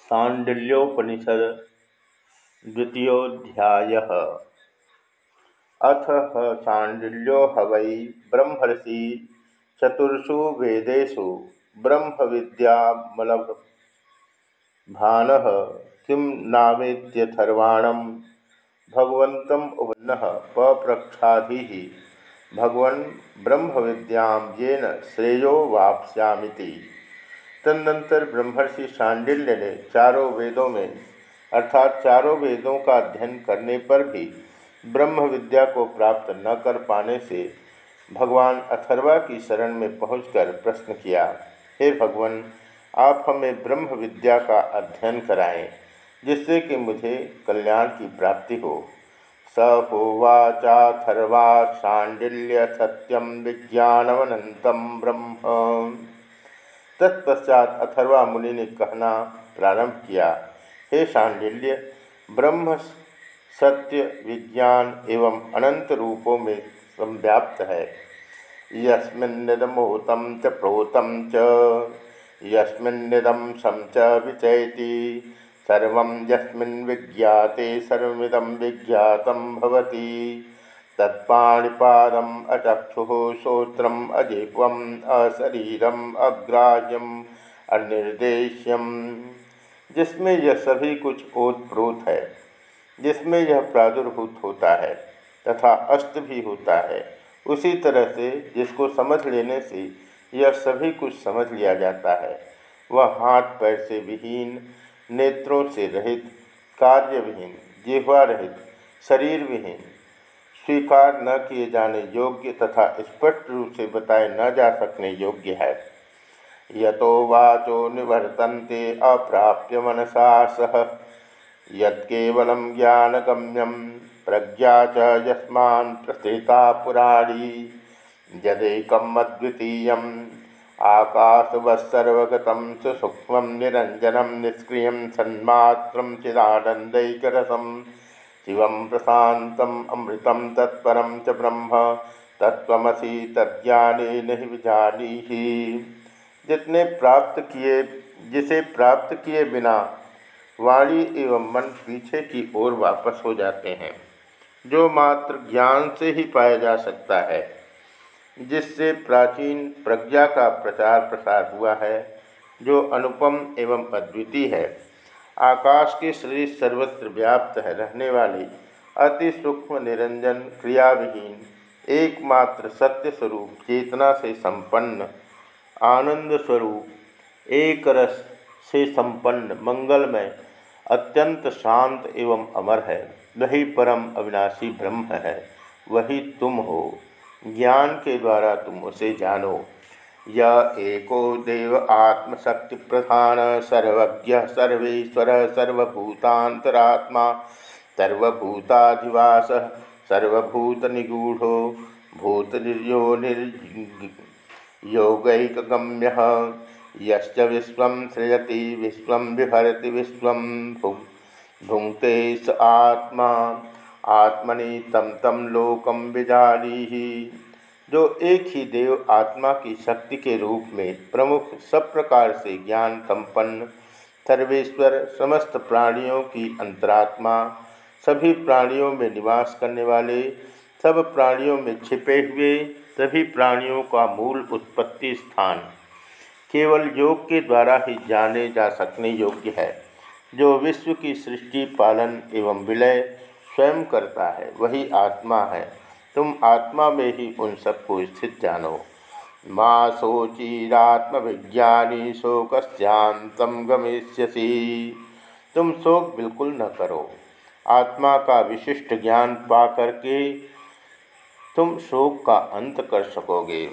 सांडिल्योपनिषद द्वितीयोध्याय अथ सांडिल्यो हवै ब्रह्मषि चतुर्षु वेदेशु ब्रह्म विद्यामलभान किं नामेत्यथर्वाणं भगवन्तम् उपन्नः पप्रक्षाधि। भगवन् ब्रह्म विद्यां येन श्रेयो वाप्स्यामिति। तदनंतर ब्रह्मर्षि सांडिल्य ने चारों वेदों में, अर्थात चारों वेदों का अध्ययन करने पर भी ब्रह्म विद्या को प्राप्त न कर पाने से भगवान अथर्वा की शरण में पहुंचकर प्रश्न किया, हे भगवान, आप हमें ब्रह्म विद्या का अध्ययन कराएँ, जिससे कि मुझे कल्याण की प्राप्ति हो। स होवाचाथर्वा सांडिल्य सत्यम विज्ञानवनंतम ब्रह्म। तत्पश्चात अथर्वा मुनि ने कहना प्रारंभ किया, हे शांडिल्य, ब्रह्म सत्य, विज्ञान एवं अनंत रूपों में संव्याप्त है। यस्मिन्निदमूतम च प्रोतम च यस्मिन्निदम सम च विचयति सर्व यस्मिन् विज्ञाते सर्विदम विज्ञातम भवति। तत्पाणिपादम अचक्षु श्रोत्रम अजिह्वम अशरीरम अग्राह्यम अनिर्देश्यम। जिसमें यह सभी कुछ ओतप्रोत है, जिसमें यह प्रादुर्भूत होता है तथा अस्त भी होता है, उसी तरह से जिसको समझ लेने से यह सभी कुछ समझ लिया जाता है। वह हाथ पैर से विहीन, नेत्रों से रहित कार्य विहीन जिह्वा रहित शरीर विहीन स्वीकार न किए जाने योग्य तथा स्पष्ट रूप से बताए न जा सकने योग्य है। यतो वाचो निवर्तन्ते अप्राप्य मनसा सह। यत्केवल ज्ञानगम्यम प्रज्ञा च यस्मान् प्रस्थिता पुराणी। यदेकम अद्वितीय आकाशवत्सर्वगत सुसूक्ष्म निरंजनम निष्क्रिय सन्मात्र चिदानंदैकरसम शिव प्रशात अमृत तत्पर च ब्रह्म। तत्वसी तज्ञाने नहीं जानी ही जितने प्राप्त किए, जिसे प्राप्त किए बिना वाणी एवं मन पीछे की ओर वापस हो जाते हैं। जो मात्र ज्ञान से ही पाया जा सकता है, जिससे प्राचीन प्रज्ञा का प्रचार प्रसार हुआ है, जो अनुपम एवं अद्वितीय है। आकाश के शरीर सर्वत्र व्याप्त है, रहने वाली अति सूक्ष्म निरंजन क्रियाविहीन एकमात्र सत्य स्वरूप चेतना से संपन्न आनंद स्वरूप एक रस से संपन्न मंगलमय अत्यंत शांत एवं अमर है। वही परम अविनाशी ब्रह्म है, वही तुम हो। ज्ञान के द्वारा तुम उसे जानो। य देव आत्मशक्ति प्रधान सर्वज्ञ, सर्वेश्वर सर्वभूतांतरात्मा सर्वभूताधिवास, सर्वभूतनिगूढ़ो भूतनिर्योनिर्योगैकगम्य यश्च विश्वं सृजति विश्वं बिभरति विश्वं भुङ्क्ते आत्मा। आत्मनि तं तं लोकं विजानीहि। जो एक ही देव आत्मा की शक्ति के रूप में प्रमुख सब प्रकार से ज्ञान संपन्न, सर्वेश्वर, समस्त प्राणियों की अंतरात्मा, सभी प्राणियों में निवास करने वाले, सब प्राणियों में छिपे हुए, सभी प्राणियों का मूल उत्पत्ति स्थान। केवल योग के द्वारा ही जाने जा सकने योग्य है, जो विश्व की सृष्टि, पालन एवं विलय स्वयं करता है, वही आत्मा है। तुम आत्मा में ही उन सबको स्थित जानो। माँ सोचीरात्म विज्ञानी शोकस्यांतम गमिष्यसी। तुम शोक बिल्कुल न करो। आत्मा का विशिष्ट ज्ञान पा करके तुम शोक का अंत कर सकोगे।